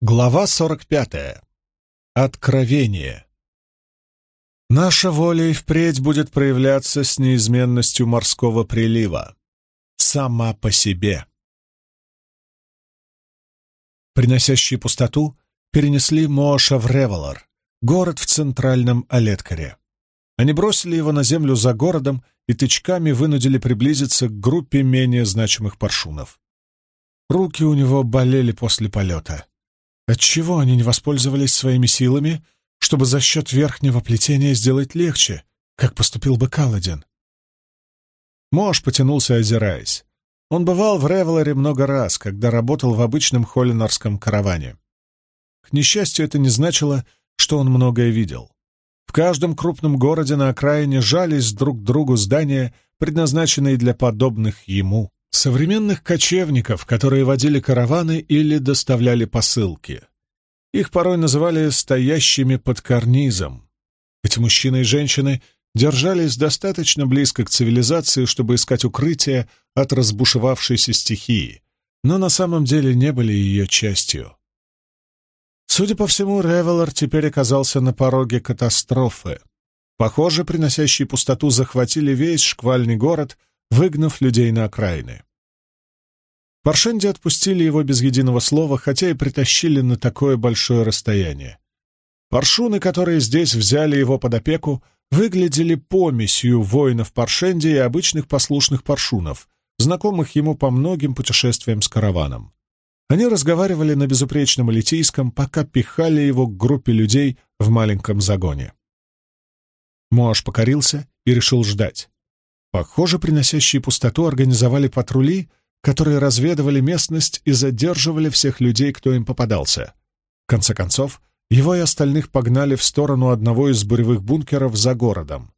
Глава 45. Откровение. Наша воля и впредь будет проявляться с неизменностью морского прилива. Сама по себе. Приносящие пустоту перенесли Моша в Револар, город в центральном Олеткаре. Они бросили его на землю за городом и тычками вынудили приблизиться к группе менее значимых паршунов. Руки у него болели после полета. Отчего они не воспользовались своими силами, чтобы за счет верхнего плетения сделать легче, как поступил бы Каладин? Мош потянулся, озираясь. Он бывал в Ревелоре много раз, когда работал в обычном холлинарском караване. К несчастью, это не значило, что он многое видел. В каждом крупном городе на окраине жались друг к другу здания, предназначенные для подобных ему. Современных кочевников, которые водили караваны или доставляли посылки. Их порой называли «стоящими под карнизом». Эти мужчины и женщины держались достаточно близко к цивилизации, чтобы искать укрытие от разбушевавшейся стихии, но на самом деле не были ее частью. Судя по всему, Ревелор теперь оказался на пороге катастрофы. Похоже, приносящие пустоту захватили весь шквальный город — выгнав людей на окраины. Паршенди отпустили его без единого слова, хотя и притащили на такое большое расстояние. Паршуны, которые здесь взяли его под опеку, выглядели помесью воинов Паршенди и обычных послушных паршунов, знакомых ему по многим путешествиям с караваном. Они разговаривали на безупречном элитийском, пока пихали его к группе людей в маленьком загоне. Моаш покорился и решил ждать. Похоже, приносящие пустоту организовали патрули, которые разведывали местность и задерживали всех людей, кто им попадался. В конце концов, его и остальных погнали в сторону одного из буревых бункеров за городом.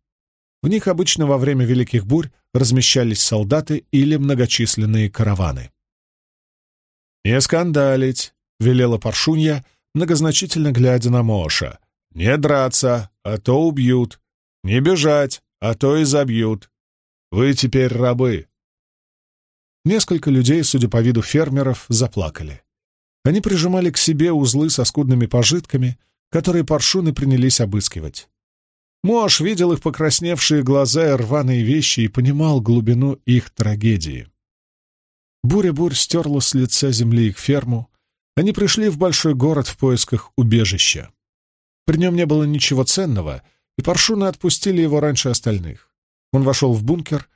В них обычно во время Великих бурь размещались солдаты или многочисленные караваны. «Не скандалить!» — велела Паршунья, многозначительно глядя на Моша. «Не драться, а то убьют. Не бежать, а то и забьют. Вы теперь рабы!» Несколько людей, судя по виду фермеров, заплакали. Они прижимали к себе узлы со скудными пожитками, которые паршуны принялись обыскивать. Мош видел их покрасневшие глаза и рваные вещи и понимал глубину их трагедии. Буря-бурь стерла с лица земли их ферму. Они пришли в большой город в поисках убежища. При нем не было ничего ценного, и паршуны отпустили его раньше остальных. Он вошел в бункер,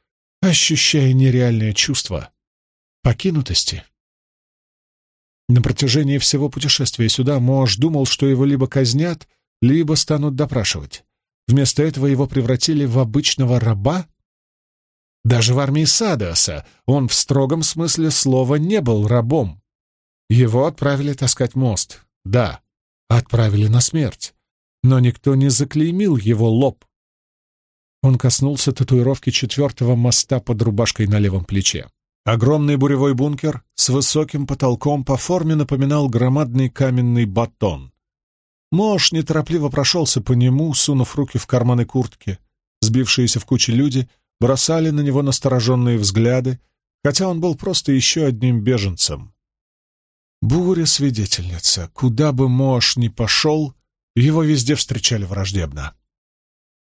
ощущая нереальное чувство покинутости. На протяжении всего путешествия сюда Мош думал, что его либо казнят, либо станут допрашивать. Вместо этого его превратили в обычного раба? Даже в армии Садаса он в строгом смысле слова не был рабом. Его отправили таскать мост. Да, отправили на смерть. Но никто не заклеймил его лоб. Он коснулся татуировки четвертого моста под рубашкой на левом плече. Огромный буревой бункер с высоким потолком по форме напоминал громадный каменный батон. Мош неторопливо прошелся по нему, сунув руки в карманы куртки. Сбившиеся в кучи люди бросали на него настороженные взгляды, хотя он был просто еще одним беженцем. Буря-свидетельница, куда бы Мош ни пошел, его везде встречали враждебно.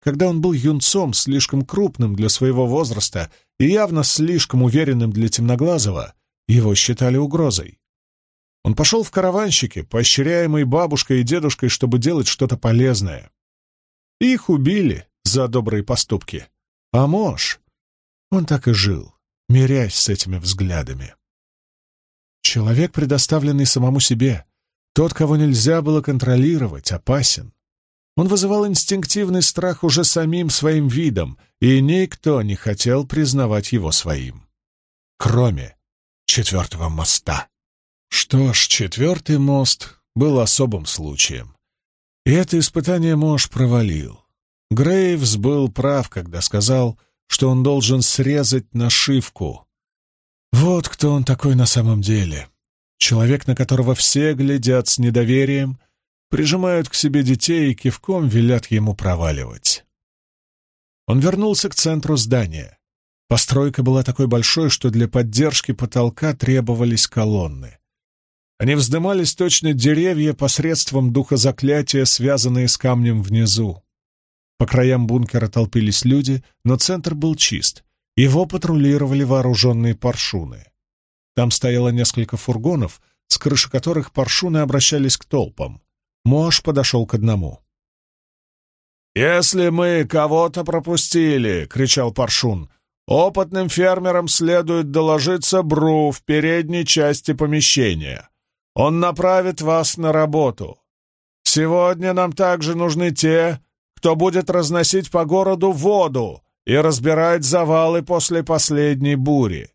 Когда он был юнцом, слишком крупным для своего возраста и явно слишком уверенным для темноглазого, его считали угрозой. Он пошел в караванщики, поощряемый бабушкой и дедушкой, чтобы делать что-то полезное. Их убили за добрые поступки. А Мош, он так и жил, мирясь с этими взглядами. Человек, предоставленный самому себе, тот, кого нельзя было контролировать, опасен. Он вызывал инстинктивный страх уже самим своим видом, и никто не хотел признавать его своим. Кроме четвертого моста. Что ж, четвертый мост был особым случаем. И это испытание Мош провалил. Грейвс был прав, когда сказал, что он должен срезать нашивку. Вот кто он такой на самом деле. Человек, на которого все глядят с недоверием — прижимают к себе детей и кивком велят ему проваливать. Он вернулся к центру здания. Постройка была такой большой, что для поддержки потолка требовались колонны. Они вздымались точно деревья посредством духозаклятия, связанные с камнем внизу. По краям бункера толпились люди, но центр был чист. Его патрулировали вооруженные паршуны. Там стояло несколько фургонов, с крыши которых паршуны обращались к толпам. Мош подошел к одному. «Если мы кого-то пропустили!» — кричал Паршун. «Опытным фермерам следует доложиться Бру в передней части помещения. Он направит вас на работу. Сегодня нам также нужны те, кто будет разносить по городу воду и разбирать завалы после последней бури.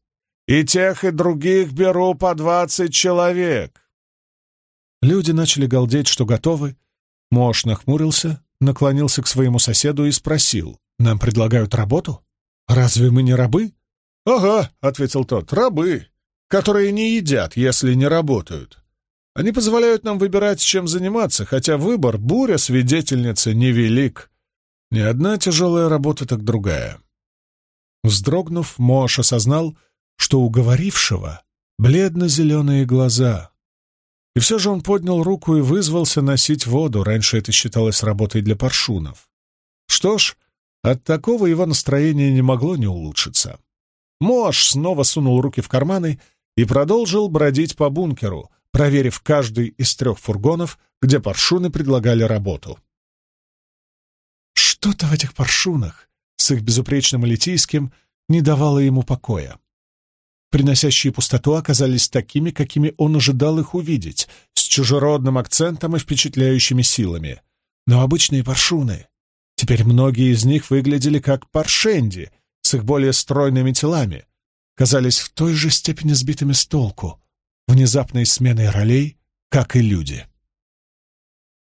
И тех, и других беру по двадцать человек». Люди начали галдеть, что готовы. Мош нахмурился, наклонился к своему соседу и спросил, «Нам предлагают работу? Разве мы не рабы?» «Ага», — ответил тот, — «рабы, которые не едят, если не работают. Они позволяют нам выбирать, чем заниматься, хотя выбор, буря свидетельницы, невелик. Ни одна тяжелая работа, так другая». Вздрогнув, Мош осознал, что у говорившего бледно-зеленые глаза. И все же он поднял руку и вызвался носить воду, раньше это считалось работой для паршунов. Что ж, от такого его настроение не могло не улучшиться. Мош снова сунул руки в карманы и продолжил бродить по бункеру, проверив каждый из трех фургонов, где паршуны предлагали работу. Что-то в этих паршунах с их безупречным элитийским не давало ему покоя приносящие пустоту, оказались такими, какими он ожидал их увидеть, с чужеродным акцентом и впечатляющими силами. Но обычные паршуны... Теперь многие из них выглядели как паршенди, с их более стройными телами, казались в той же степени сбитыми с толку, внезапной сменой ролей, как и люди.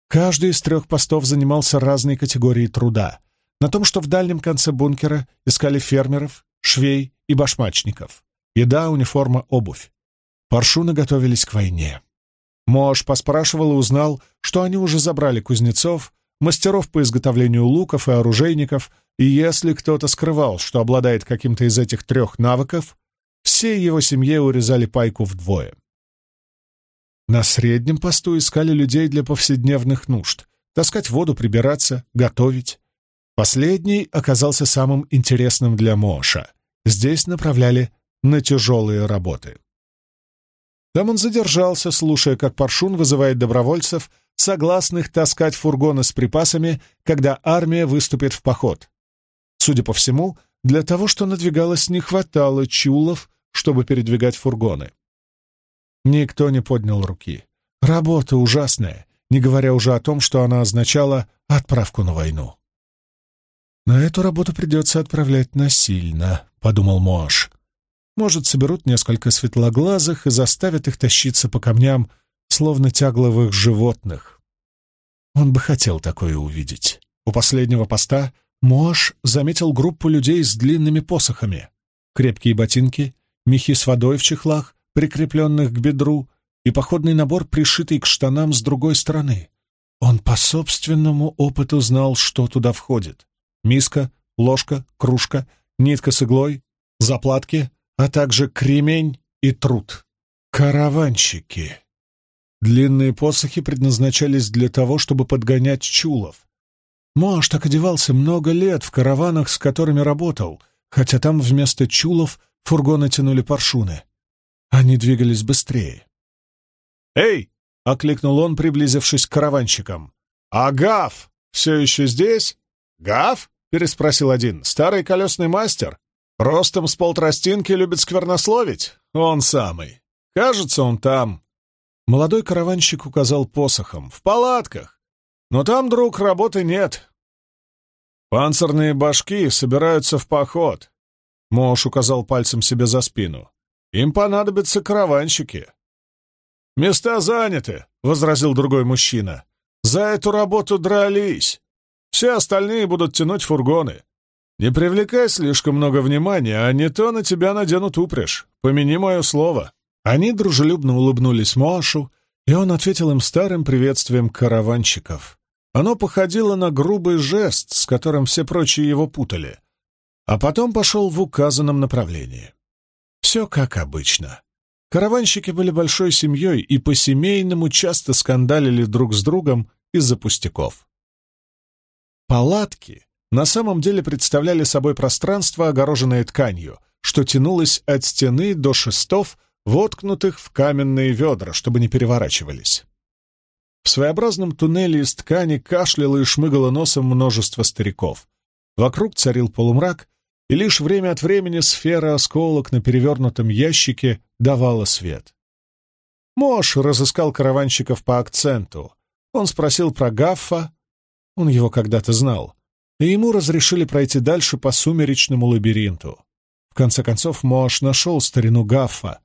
Каждый из трех постов занимался разной категорией труда. На том, что в дальнем конце бункера искали фермеров, швей и башмачников. Еда, униформа, обувь. Паршуны готовились к войне. Мош поспрашивал и узнал, что они уже забрали кузнецов, мастеров по изготовлению луков и оружейников, и если кто-то скрывал, что обладает каким-то из этих трех навыков, все его семье урезали пайку вдвое. На среднем посту искали людей для повседневных нужд — таскать воду, прибираться, готовить. Последний оказался самым интересным для Моша. Здесь направляли на тяжелые работы. Там он задержался, слушая, как Паршун вызывает добровольцев, согласных таскать фургоны с припасами, когда армия выступит в поход. Судя по всему, для того, что надвигалось, не хватало чулов, чтобы передвигать фургоны. Никто не поднял руки. Работа ужасная, не говоря уже о том, что она означала отправку на войну. «На эту работу придется отправлять насильно», — подумал Мош. Может, соберут несколько светлоглазых и заставят их тащиться по камням, словно тягловых животных. Он бы хотел такое увидеть. У последнего поста Мош заметил группу людей с длинными посохами, крепкие ботинки, мехи с водой в чехлах, прикрепленных к бедру, и походный набор, пришитый к штанам с другой стороны. Он по собственному опыту знал, что туда входит. Миска, ложка, кружка, нитка с иглой, заплатки, а также кремень и труд. Караванщики. Длинные посохи предназначались для того, чтобы подгонять чулов. Мош так одевался много лет в караванах, с которыми работал, хотя там вместо чулов фургоны тянули паршуны. Они двигались быстрее. «Эй!» — окликнул он, приблизившись к караванщикам. «А Гав все еще здесь?» «Гав?» — переспросил один. «Старый колесный мастер? Ростом с полтростинки любит сквернословить? Он самый. Кажется, он там. Молодой караванщик указал посохом. В палатках. Но там, друг, работы нет. Панцирные башки собираются в поход. Мош указал пальцем себе за спину. Им понадобятся караванщики. «Места заняты», — возразил другой мужчина. «За эту работу дрались. Все остальные будут тянуть фургоны. Не привлекай слишком много внимания, а не то на тебя наденут упряжь. Помяни мое слово». Они дружелюбно улыбнулись Моашу, и он ответил им старым приветствием караванщиков. Оно походило на грубый жест, с которым все прочие его путали, а потом пошел в указанном направлении. Все как обычно. Караванщики были большой семьей и по-семейному часто скандалили друг с другом из-за пустяков. Палатки на самом деле представляли собой пространство, огороженное тканью, что тянулось от стены до шестов, воткнутых в каменные ведра, чтобы не переворачивались. В своеобразном туннеле из ткани кашляло и шмыгало носом множество стариков. Вокруг царил полумрак, и лишь время от времени сфера осколок на перевернутом ящике давала свет. Мош разыскал караванщиков по акценту. Он спросил про Гаффа, он его когда-то знал, и ему разрешили пройти дальше по сумеречному лабиринту. В конце концов Мош нашел старину Гаффа.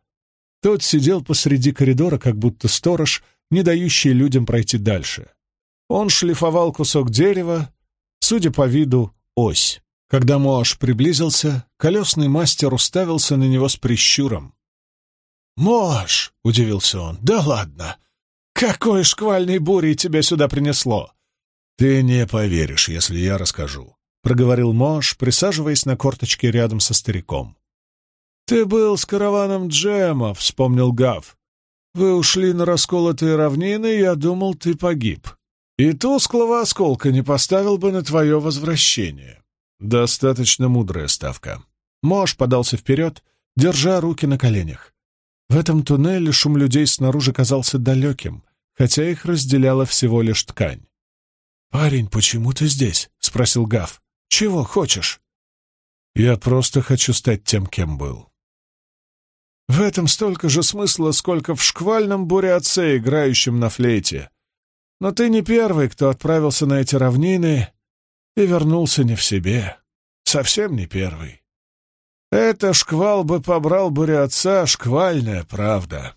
Тот сидел посреди коридора, как будто сторож — не дающие людям пройти дальше. Он шлифовал кусок дерева, судя по виду, ось. Когда Моаш приблизился, колесный мастер уставился на него с прищуром. «Моаш!» — удивился он. «Да ладно! Какой шквальной бурей тебя сюда принесло!» «Ты не поверишь, если я расскажу», — проговорил Мош, присаживаясь на корточке рядом со стариком. «Ты был с караваном Джема», — вспомнил Гав. Вы ушли на расколотые равнины, я думал, ты погиб. И тусклого осколка не поставил бы на твое возвращение. Достаточно мудрая ставка. Мош подался вперед, держа руки на коленях. В этом туннеле шум людей снаружи казался далеким, хотя их разделяла всего лишь ткань. «Парень, почему ты здесь?» — спросил Гав. «Чего хочешь?» «Я просто хочу стать тем, кем был. В этом столько же смысла, сколько в шквальном буре отце, играющем на флейте. Но ты не первый, кто отправился на эти равнины и вернулся не в себе. Совсем не первый. Это шквал бы побрал буря отца, шквальная правда.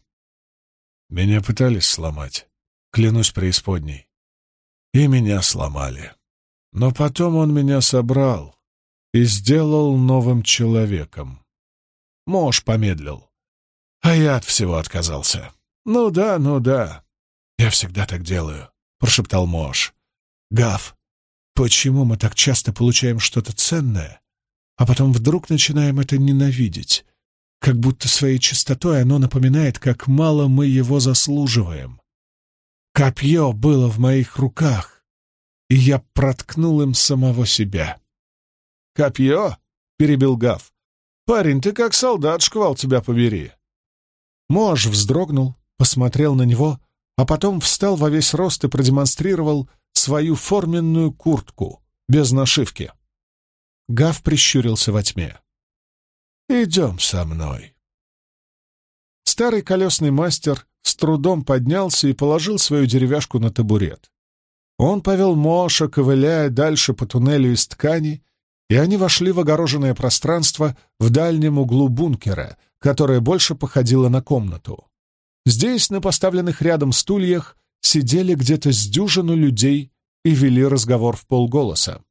Меня пытались сломать, клянусь преисподней. И меня сломали. Но потом он меня собрал и сделал новым человеком. Мож помедлил. А я от всего отказался. Ну да, ну да. Я всегда так делаю, прошептал Мош. Гав, почему мы так часто получаем что-то ценное, а потом вдруг начинаем это ненавидеть? Как будто своей чистотой оно напоминает, как мало мы его заслуживаем. Копье было в моих руках, и я проткнул им самого себя. «Копье?» — перебил Гав. «Парень, ты как солдат, шквал тебя побери. Мож вздрогнул, посмотрел на него, а потом встал во весь рост и продемонстрировал свою форменную куртку, без нашивки. Гав прищурился во тьме. «Идем со мной». Старый колесный мастер с трудом поднялся и положил свою деревяшку на табурет. Он повел Моша, ковыляя дальше по туннелю из ткани, и они вошли в огороженное пространство в дальнем углу бункера — которая больше походила на комнату. Здесь, на поставленных рядом стульях, сидели где-то с дюжину людей и вели разговор в полголоса.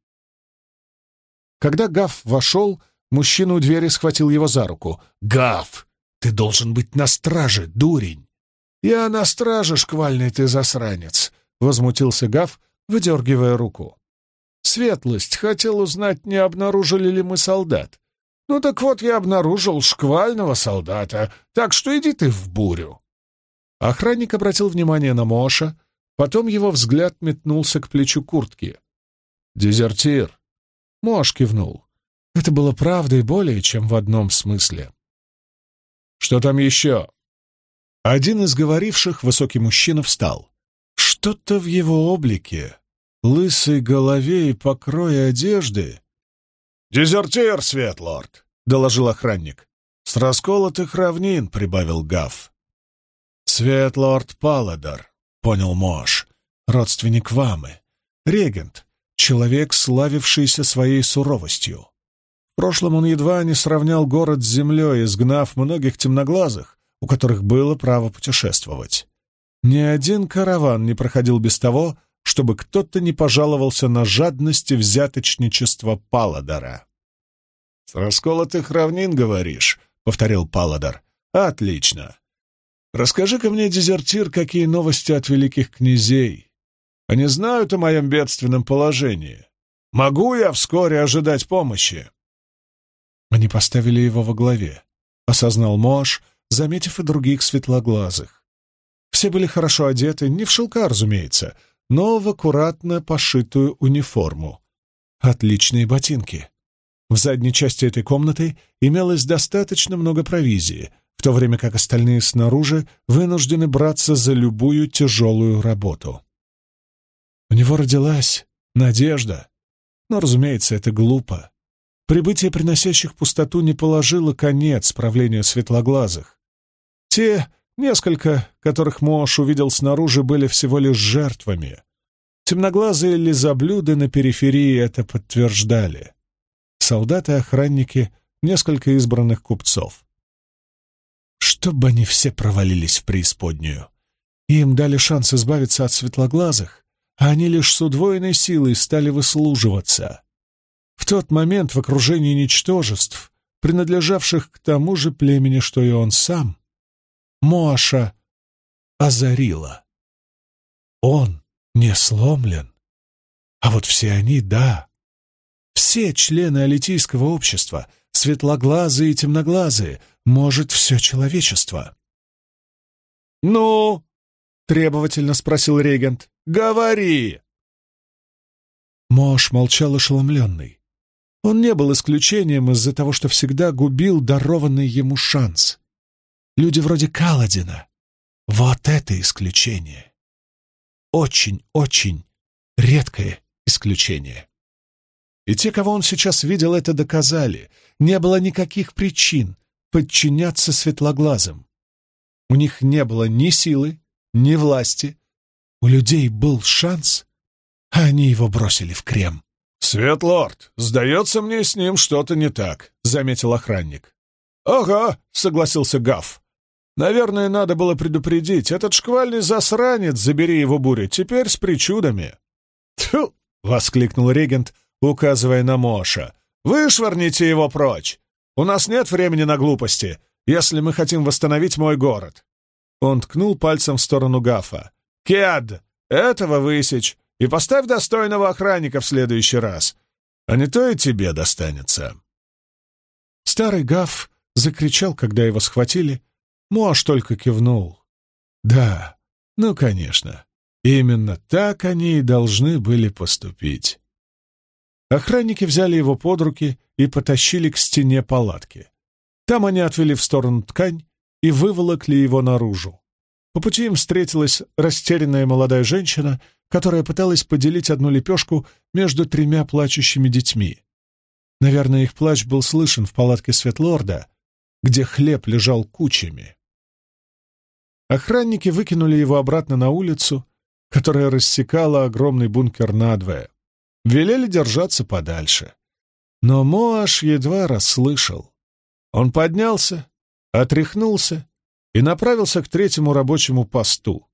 Когда Гав вошел, мужчина у двери схватил его за руку. «Гав, ты должен быть на страже, дурень!» «Я на страже, шквальный ты засранец!» — возмутился Гав, выдергивая руку. «Светлость хотел узнать, не обнаружили ли мы солдат. Ну так вот я обнаружил шквального солдата, так что иди ты в бурю. Охранник обратил внимание на Моша, потом его взгляд метнулся к плечу куртки. «Дезертир!» Мош кивнул. Это было правдой более чем в одном смысле. «Что там еще?» Один из говоривших, высокий мужчина, встал. Что-то в его облике, лысой голове и покрое одежды «Дезертир, Светлорд!» — доложил охранник. «С расколотых равнин», — прибавил Гав. «Светлорд Паладар», — понял Мош, — «родственник Вамы, регент, человек, славившийся своей суровостью. В прошлом он едва не сравнял город с землей, изгнав многих темноглазых, у которых было право путешествовать. Ни один караван не проходил без того, чтобы кто-то не пожаловался на жадность и взяточничество Паладора. «С расколотых равнин, говоришь?» — повторил Паладор. «Отлично. Расскажи-ка мне, дезертир, какие новости от великих князей. Они знают о моем бедственном положении. Могу я вскоре ожидать помощи?» Они поставили его во главе, — осознал Мош, заметив и других светлоглазых. Все были хорошо одеты, не в шелка, разумеется, но в аккуратно пошитую униформу. Отличные ботинки. В задней части этой комнаты имелось достаточно много провизии, в то время как остальные снаружи вынуждены браться за любую тяжелую работу. У него родилась надежда, но, разумеется, это глупо. Прибытие приносящих пустоту не положило конец правлению светлоглазых. Те, несколько, которых Мош увидел снаружи, были всего лишь жертвами. Темноглазые лизоблюды на периферии это подтверждали. Солдаты-охранники, несколько избранных купцов. Чтобы они все провалились в преисподнюю. Им дали шанс избавиться от светлоглазых, а они лишь с удвоенной силой стали выслуживаться. В тот момент в окружении ничтожеств, принадлежавших к тому же племени, что и он сам, Моаша озарила. Он не сломлен. А вот все они — да. Все члены алитийского общества, светлоглазые и темноглазые, может, все человечество. «Ну?» — требовательно спросил регент. «Говори!» Мош молчал ошеломленный. Он не был исключением из-за того, что всегда губил дарованный ему шанс. Люди вроде Каладина — вот это исключение очень-очень редкое исключение. И те, кого он сейчас видел, это доказали. Не было никаких причин подчиняться светлоглазым. У них не было ни силы, ни власти. У людей был шанс, а они его бросили в крем. «Светлорд, сдается мне, с ним что-то не так», — заметил охранник. «Ага», — согласился Гаф. Наверное, надо было предупредить. Этот шквальный засранец, забери его буря, теперь с причудами. «Тьфу!» — воскликнул регент, указывая на Моша. «Вышвырните его прочь! У нас нет времени на глупости, если мы хотим восстановить мой город!» Он ткнул пальцем в сторону Гафа. «Кед, этого высечь и поставь достойного охранника в следующий раз, а не то и тебе достанется!» Старый Гаф закричал, когда его схватили, Мош только кивнул. Да, ну, конечно, именно так они и должны были поступить. Охранники взяли его под руки и потащили к стене палатки. Там они отвели в сторону ткань и выволокли его наружу. По пути им встретилась растерянная молодая женщина, которая пыталась поделить одну лепешку между тремя плачущими детьми. Наверное, их плач был слышен в палатке Светлорда, где хлеб лежал кучами. Охранники выкинули его обратно на улицу, которая рассекала огромный бункер надвое. Велели держаться подальше. Но Моаш едва расслышал. Он поднялся, отряхнулся и направился к третьему рабочему посту,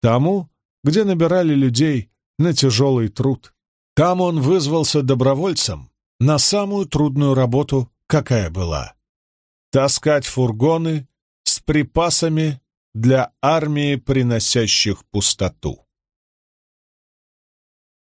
тому, где набирали людей на тяжелый труд. Там он вызвался добровольцем на самую трудную работу, какая была. Таскать фургоны с припасами для армии, приносящих пустоту.